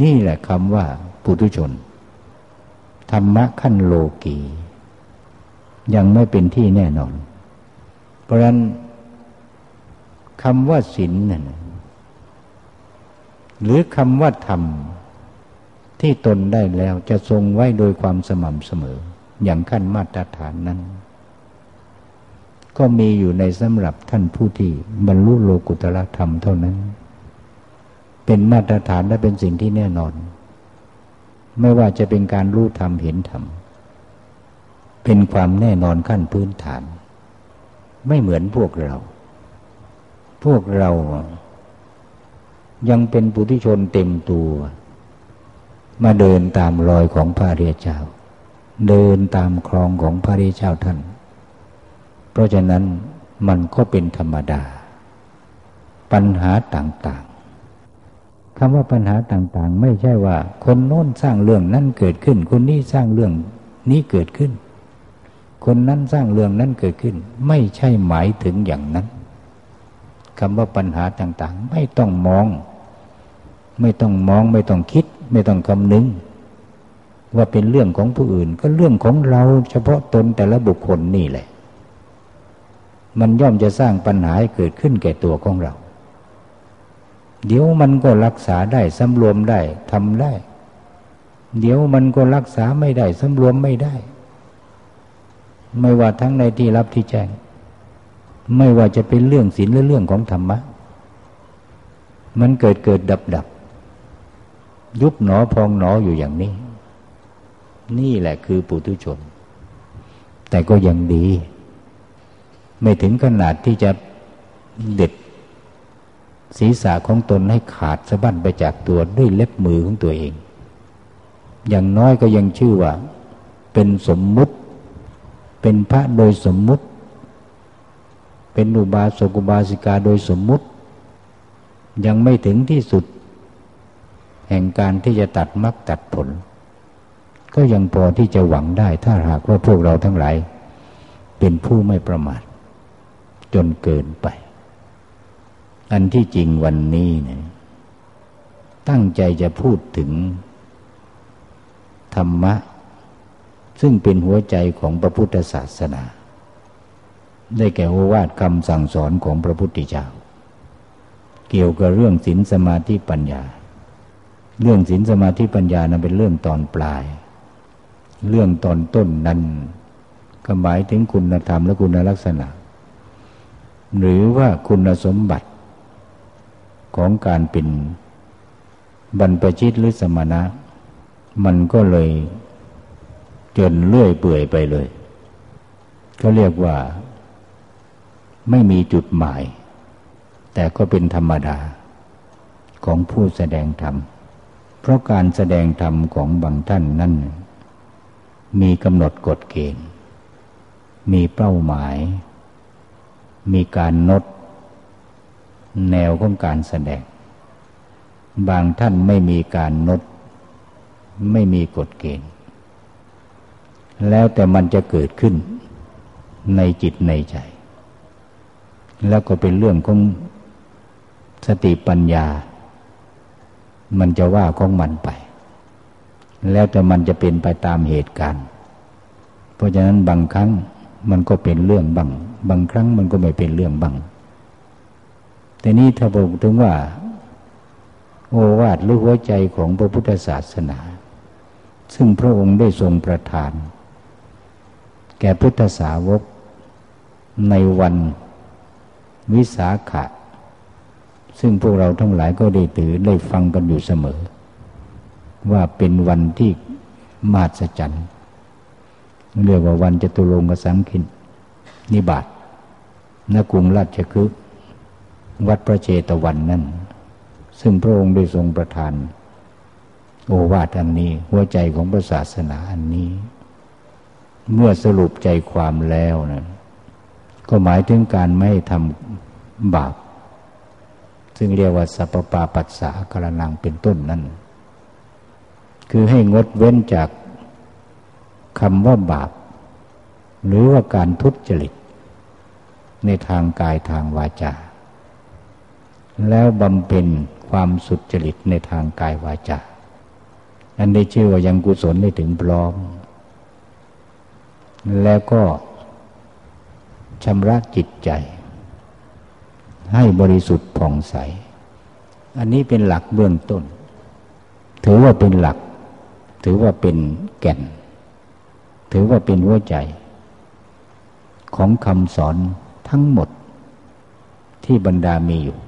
นี่แหละคำว่าปุถุชน ธรรมะขั้นโลกียังไม่เป็นที่แน่นอน เพราะฉะนั้นคำว่าศีลนั่นหรือคำว่าธรรม ที่ตนได้แล้วจะทรงไว้โดยความสม่ำเสมอ อย่างขั้นมาตรฐานนั้น ก็มีอยู่ในสำหรับท่านผู้ที่บรรลุโลกุตละธรรมเท่านั้น เป็นมาตรฐานและเป็นสิ่งที่แน่นอน ไม่ว่าจะเป็นการรู้ธรรมเห็นธรรม เป็นความแน่นอนขั้นพื้นฐาน ไม่เหมือนพวกเรา พวกเรายังเป็นปุถุชนเต็มตัว มาเดินตามรอยของพระเรียเจ้า เดินตามคลองของพระเรียเจ้าท่าน เพราะฉะนั้นมันก็เป็นธรรมดา ปัญหาต่างๆคำว่าปัญหาต่างๆ ไม่ใช่ว่า คนโน้นสร้างเรื่องนั้นเกิดขึ้น คนนี้สร้างเรื่องนี้เกิดขึ้น คนนั้นสร้างเรื่องนั้นเกิดขึ้น ไม่ใช่หมายถึงอย่างนั้นคำว่าปัญหาต่างๆ ไม่ต้องมอง ไม่ต้องมอง ไม่ต้องคิด ไม่ต้องคำนึง ว่าเป็นเรื่องของผู้อื่น ก็เรื่องของเราเฉพาะตนแต่ละบุคคลนี่แหละ มันย่อมจะสร้างปัญหาให้เกิดขึ้นแก่ตัวของเรา เดี๋ยวมันก็รักษาได้สำรวมได้ทำได้ เดี๋ยวมันก็รักษาไม่ได้สำรวมไม่ได้ ไม่ว่าทั้งในที่รับที่แจ้ง ไม่ว่าจะเป็นเรื่องศีลหรือเรื่องของธรรมะ มันเกิดเกิดดับดับยุบหนอพองหนออยู่อย่างนี้ นี่แหละคือปุถุชน แต่ก็ยังดี ไม่ถึงขนาดที่จะเด็ดศีรษะของตนให้ขาดสะบั้นไปจากตัวด้วยเล็บมือของตัวเอง อย่างน้อยก็ยังชื่อว่า เป็นสมมุติ เป็นพระโดยสมมุติ เป็นอุบาสกอุบาสิกาโดยสมมุติ ยังไม่ถึงที่สุด แห่งการที่จะตัดมรรคตัดผล ก็ยังพอที่จะหวังได้ถ้าหากว่าพวกเราทั้งหลายเป็นผู้ไม่ประมาท จนเกินไป อันที่จริงวันนี้เนี่ยตั้งใจจะพูดถึง ธรรมะ ซึ่งเป็นหัวใจของพระพุทธศาสนา ได้แก่โอวาทคำสั่งสอนของพระพุทธเจ้า เกี่ยวกับเรื่องศีลสมาธิปัญญา เรื่องศีลสมาธิปัญญานั้นเป็นเรื่องตอนปลาย เรื่องตอนต้นนั้นก็หมายถึงคุณธรรมและคุณลักษณะ หรือว่าคุณสมบัติของการเป็นบรรพชิตหรือสมณะ มันก็เลยจนเลื่อยเปื่อยไปเลยก็เรียกว่า ไม่มีจุดหมาย แต่ก็เป็นธรรมดาของผู้แสดงธรรม เพราะการแสดงธรรมของบางท่านนั้นมีกำหนดกฎเกณฑ์ มีเป้าหมาย มีการนด แนวของการแสดง บางท่านไม่มีการนด ไม่มีกฎเกณฑ์ แล้วแต่มันจะเกิดขึ้นในจิตในใจ แล้วก็เป็นเรื่องของสติปัญญา มันจะว่าของมันไป แล้วแต่มันจะเป็นไปตามเหตุการณ์ เพราะฉะนั้นบางครั้ง มันก็เป็นเรื่องบางบางครั้งมันก็ไม่เป็นเรื่องบางแต่นี้ถ้าบอกถึงว่า โอวาทหรือหัวใจของพระพุทธศาสนา ซึ่งพระองค์ได้ทรงประทาน แก่พุทธสาวกในวันวิสาขะ ซึ่งพวกเราทั้งหลายก็ได้ถือได้ฟังกันอยู่เสมอ ว่าเป็นวันที่มาศจรรย์ เรียกว่าวันจตุรงกสังคินนิบาตนกรุงราชคฤห์วัดพระเจตวันนั่น ซึ่งพระองค์ได้ทรงประทาน โอวาทอันนี้หัวใจของศาสนาอันนี้ เมื่อสรุปใจความแล้วนะก็หมายถึงการไม่ทำบาป ซึ่งเรียกว่าสัพปาปัสสะกระนังเป็นต้นนั้นคือให้งดเว้นจาก คำว่าบาป หรือว่าการทุจริต ในทางกายทางวาจา แล้วบำเพ็ญความสุจริตในทางกายวาจาอันได้ชื่อว่ายังกุศลได้ถึงพร้อม แล้วก็ชำระจิตใจ ให้บริสุทธิ์ผ่องใส อันนี้เป็นหลักเบื้องต้น ถือว่าเป็นหลัก ถือว่าเป็นแก่น ถือว่าเป็นหัวใจ ของคำสอนทั้งหมดที่บรรดามีอยู่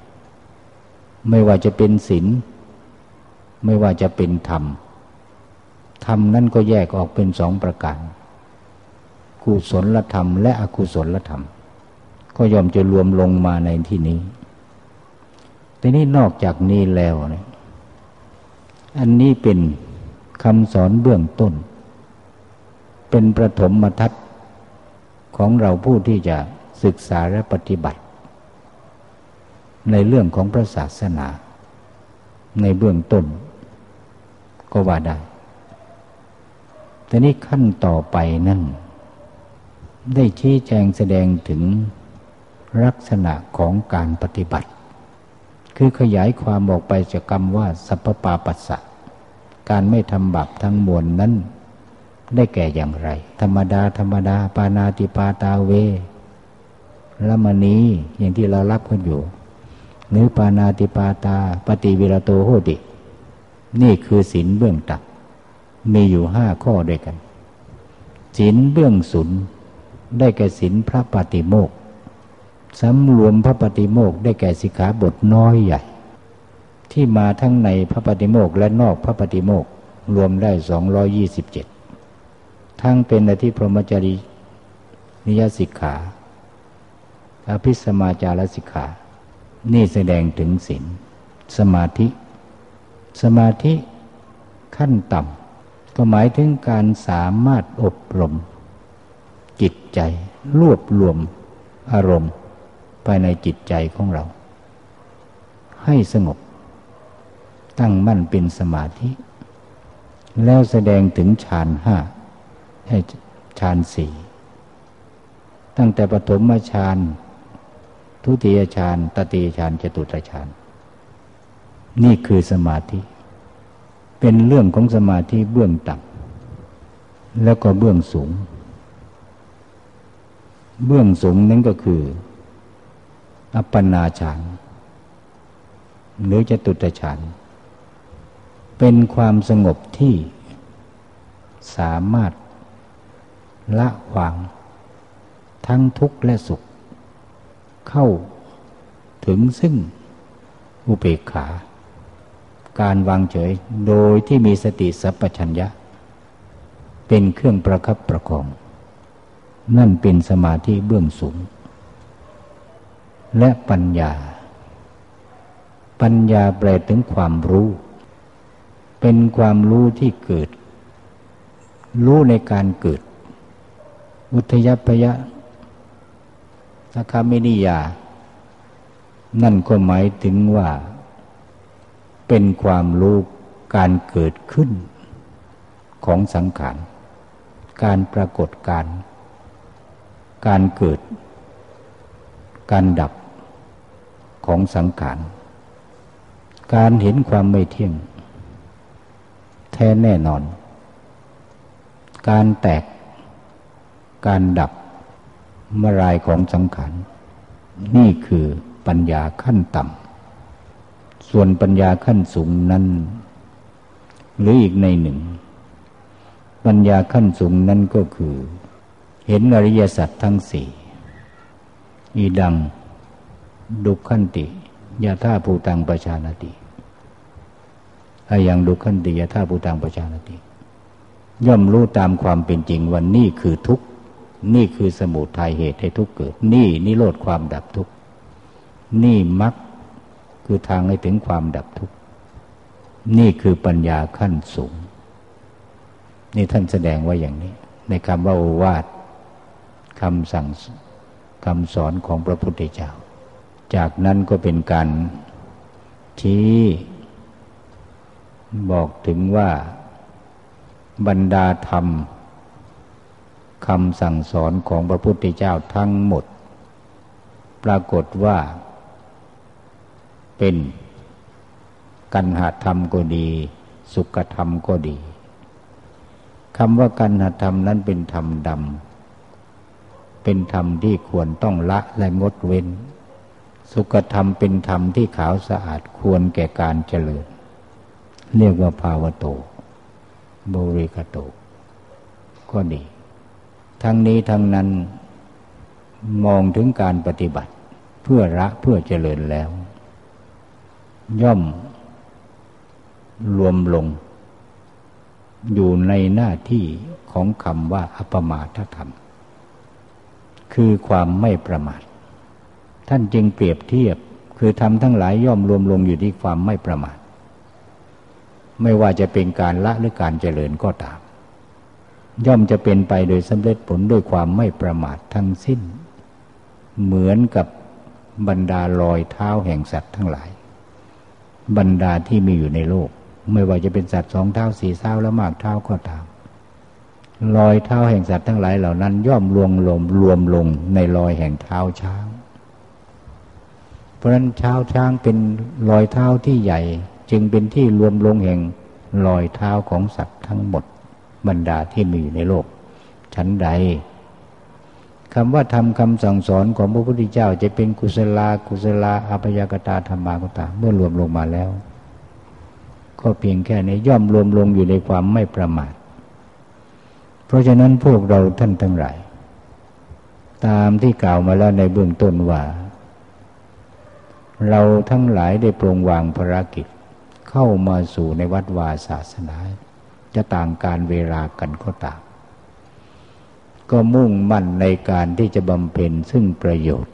ไม่ว่าจะเป็นศีลไม่ว่าจะเป็นธรรม ธรรมนั่นก็แยกออกเป็นสองประการ กุศลธรรม และอกุศลธรรม ก็ยอมจะรวมลงมาในที่นี้ แต่นี้นอกจากนี้แล้วเนี่ยอันนี้เป็นคำสอนเบื้องต้น เป็นประถมมทัศของเราผู้ที่จะศึกษาและปฏิบัติ ในเรื่องของพระศาสนา ในเบื้องต้น ก็ว่าได้ แต่นี้ขั้นต่อไปนั่น ได้ชี้แจงแสดงถึงลักษณะของการปฏิบัติ คือขยายความออกไปจากคำว่า สัพปาปัสสะการไม่ทำบาปทั้งมวลนั้น ได้แก่อย่างไร ธรรมดา ธรรมดา ปานาติปาตาเวละมณีอย่างที่เรารับกันอยู่หรือปานาติปาตา ปฏิวิรโตโหติ นี่คือศีลเบื้องต่ำมีอยู่ห้าข้อด้วยกันศีลเบื้องสุนได้แก่ศีลพระปฏิโมกสำรวมพระปฏิโมกได้แก่สิกขาบทน้อยใหญ่ ที่มาทั้งในพระปฏิโมกและนอกพระปฏิโมกรวมได้สองร้อยี่สิบเจ็ด ทั้งเป็นอธิพรหมจรินิยสิกขาอภิสมาจารสิกขา นี่แสดงถึงศีลสมาธิ สมาธิขั้นต่ำก็หมายถึงการสามารถอบรม จิตใจรวบรวมอารมณ์ภายในจิตใจของเรา ให้สงบ ตั้งมั่นเป็นสมาธิ แล้วแสดงถึงฌานห้า ให้ฌานสี่ตั้งแต่ปฐมฌานทุติยฌานตติยฌานจตุตฌานนี่คือสมาธิ เป็นเรื่องของสมาธิเบื้องต่ำแล้วก็เบื้องสูง เบื้องสูงนั้นก็คือ อัปปนาฌานหรือจตุตฌานเป็นความสงบที่สามารถ ละวาง ทั้งทุกข์และสุข เข้าถึงซึ่งอุเบกขา การวางเฉยโดยที่มีสติสัพพัญญะ เป็นเครื่องประคับประคอง นั่นเป็นสมาธิเบื้องสูง และปัญญา ปัญญาแปลถึงความรู้ เป็นความรู้ที่เกิด รู้ในการเกิด อุทยพยะสัคามินิยา นั่นก็หมายถึงว่า เป็นความรู้การเกิดขึ้นของสังขาร การปรากฏการ การเกิด การดับของสังขาร การเห็นความไม่เที่ยง แท้แน่นอน การแตก การดับมรายของสังขารนี่คือปัญญาขั้นต่ำส่วนปัญญาขั้นสูงนั้น หรืออีกในหนึ่ง ปัญญาขั้นสูงนั้นก็คือ เห็นอริยสัจทั้งสี่อีดัง ดุขันติยาธาภูตังประชานติอายังดุขันติยาธาภูตังประชานติ ย่อมรู้ตามความเป็นจริงวันนี้คือทุกข์ นี่คือสมุทัยเหตุให้ทุกเกิด นี่นิโรธความดับทุกข์นี่มรรคคือทางให้ถึงความดับทุกข์นี่คือปัญญาขั้นสูง นี่ท่านแสดงไว้อย่างนี้ ในคำว่าโอวาทคำสั่งคำสอนของพระพุทธเจ้า จากนั้นก็เป็นการชี้บอกถึงว่าบรรดาธรรม คำสั่งสอนของพระพุทธเจ้าทั้งหมด ปรากฏว่า เป็นกันหธรรมก็ดี สุขธรรมก็ดีคำว่ากันหธรรมนั้นเป็นธรรมดำเป็นธรรมที่ควรต้องละและงดเว้น สุขธรรมเป็นธรรมที่ขาวสะอาดควรแก่การเจริญ เรียกว่าภาวโตบริกโตก็ดี ทั้งนี้ทั้งนั้นมองถึงการปฏิบัติ เพื่อละเพื่อเจริญแล้ว ย่อมรวมลง อยู่ในหน้าที่ของคำว่าอปมาทธรรม คือความไม่ประมาท ท่านจึงเปรียบเทียบคือทำทั้งหลายย่อมรวมลงอยู่ที่ความไม่ประมาท ไม่ว่าจะเป็นการละหรือการเจริญก็ตาม ย่อมจะเป็นไปโดยสำเร็จผลด้วยความไม่ประมาททั้งสิ้น เหมือนกับบรรดารอยเท้าแห่งสัตว์ทั้งหลาย บรรดาที่มีอยู่ในโลก ไม่ว่าจะเป็นสัตว์สองเท้าสี่เท้าและมากเท้าก็ตามรอยเท้าแห่งสัตว์ทั้งหลายเหล่านั้น ย่อมรวมลมรวมลงในรอยแห่งเท้าช้าง เพราะนั้นเท้าช้างเป็นรอยเท้าที่ใหญ่ จึงเป็นที่รวมลงแห่งรอยเท้าของสัตว์ทั้งหมด บรรดาที่มีอยู่ในโลก ชั้นใดคำว่าทำคำสั่งสอนของพระพุทธเจ้าจะเป็นกุศลากุศลาอภยกตาธรรมาก็ตาเมื่อรวมลงมาแล้ว ก็เพียงแค่นี้ย่อมรวมลงอยู่ในความไม่ประมาท เพราะฉะนั้นพวกเราท่านทั้งหลายตามที่กล่าวมาแล้วในเบื้องต้นว่า เราทั้งหลายได้ปรงวางภารกิจเข้ามาสู่ในวัดวาศาสนา จะต่างการเวลากันก็ตามก็มุ่งมั่นในการที่จะบำเพ็ญซึ่งประโยชน์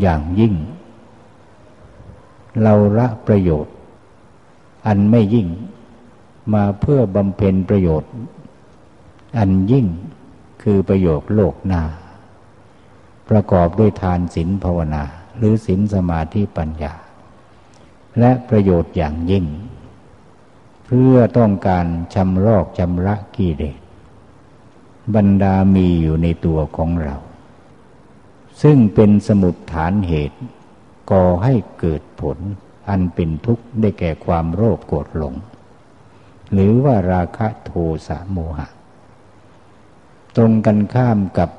อย่างยิ่ง เราละประโยชน์ อันไม่ยิ่งมาเพื่อบำเพ็ญประโยชน์ อันยิ่งคือประโยชน์โลกหน้า ประกอบด้วยทานศีลภาวนา หรือศีลสมาธิปัญญา และประโยชน์อย่างยิ่ง เพื่อต้องการชำรอกชำระกิเลสบรรดามีอยู่ในตัวของเรา ซึ่งเป็นสมุดฐานเหตุก่อให้เกิดผลอันเป็นทุกข์ได้แก่ความโลภโกรธหลง หรือว่าราคะโทสะโมหะ ตรงกันข้ามกับ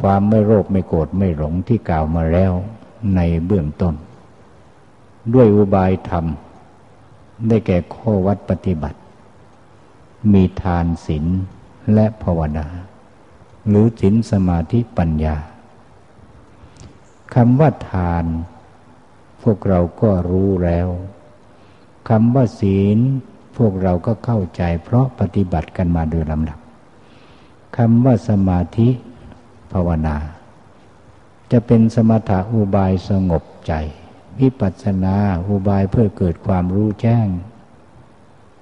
ความไม่โลภไม่โกรธไม่หลงที่กล่าวมาแล้วในเบื้องต้น ด้วยอุบายธรรม ได้แก่ข้อวัดปฏิบัติ มีทานศีลและภาวนา หรือศีลสมาธิปัญญาคำว่าทาน พวกเราก็รู้แล้วคำว่าศีล พวกเราก็เข้าใจเพราะปฏิบัติกันมาโดยลำดับคำว่าสมาธิภาวนา จะเป็นสมถะอุบายสงบใจ วิปัสสนาอุบายเพื่อเกิดความรู้แจ้ง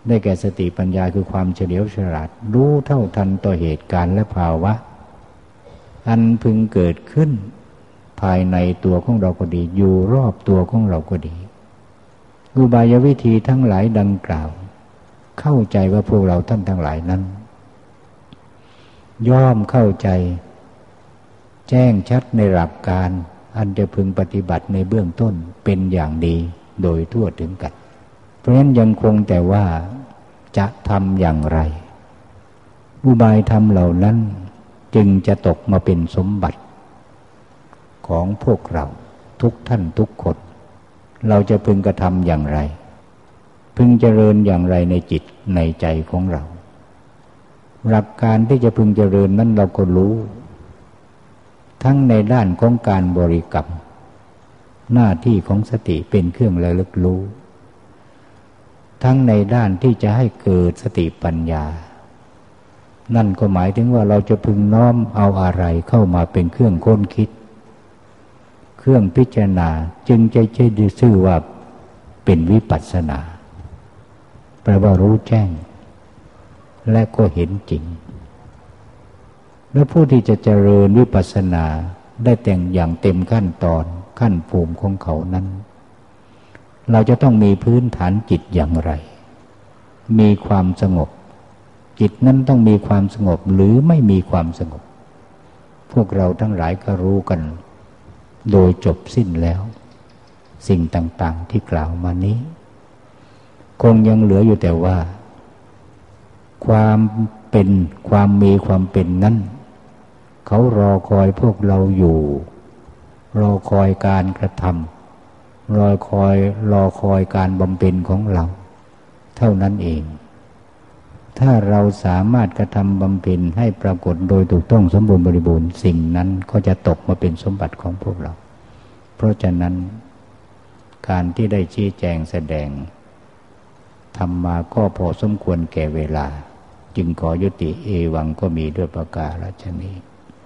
ได้แก่สติปัญญาคือความเฉลียวฉลาด รู้เท่าทันต่อเหตุการณ์และภาวะ อันพึงเกิดขึ้น ภายในตัวของเราก็ดี อยู่รอบตัวของเราก็ดีอุบายวิธีทั้งหลายดังกล่าว เข้าใจว่าพวกเราท่านทั้งหลายนั้น ย่อมเข้าใจ แจ้งชัดในหลักการ อันจะพึงปฏิบัติในเบื้องต้นเป็นอย่างดีโดยทั่วถึงกัน เพราะฉะนั้นยังคงแต่ว่าจะทำอย่างไร อุบายธรรมเหล่านั้นจึงจะตกมาเป็นสมบัติ ของพวกเราทุกท่านทุกคน เราจะพึงกระทำอย่างไร พึงเจริญอย่างไรในจิตในใจของเรา หลักการที่จะพึงเจริญนั้นเราก็รู้ ทั้งในด้านของการบริกรรม หน้าที่ของสติเป็นเครื่องระลึกรู้ ทั้งในด้านที่จะให้เกิดสติปัญญา นั่นก็หมายถึงว่าเราจะพึงน้อมเอาอะไรเข้ามาเป็นเครื่องค้นคิด เครื่องพิจารณาจึงจะใช้ชื่อว่าเป็นวิปัสสนาแปลว่ารู้แจ้ง และก็เห็นจริง และผู้ที่จะเจริญวิปัสสนาได้แต่งอย่างเต็มขั้นตอนขั้นภูมิของเขานั้น เราจะต้องมีพื้นฐานจิตอย่างไร มีความสงบ จิตนั้นต้องมีความสงบหรือไม่มีความสงบ พวกเราทั้งหลายก็รู้กัน โดยจบสิ้นแล้ว สิ่งต่างๆที่กล่าวมานี้ คงยังเหลืออยู่แต่ว่า ความเป็นความมีความเป็นนั้น เขารอคอยพวกเราอยู่ รอคอยการกระทำรอคอยรอคอยการบำเพ็ญของเรา เท่านั้นเอง ถ้าเราสามารถกระทำบำเพ็ญให้ปรากฏโดยถูกต้องสมบูรณ์บริบูรณ์สิ่งนั้นก็จะตกมาเป็นสมบัติของพวกเรา เพราะฉะนั้น การที่ได้ชี้แจงแสดงทำมาก็พอสมควรแก่เวลา จึงขอยุติเอวังก็มีด้วยประกาศชนี้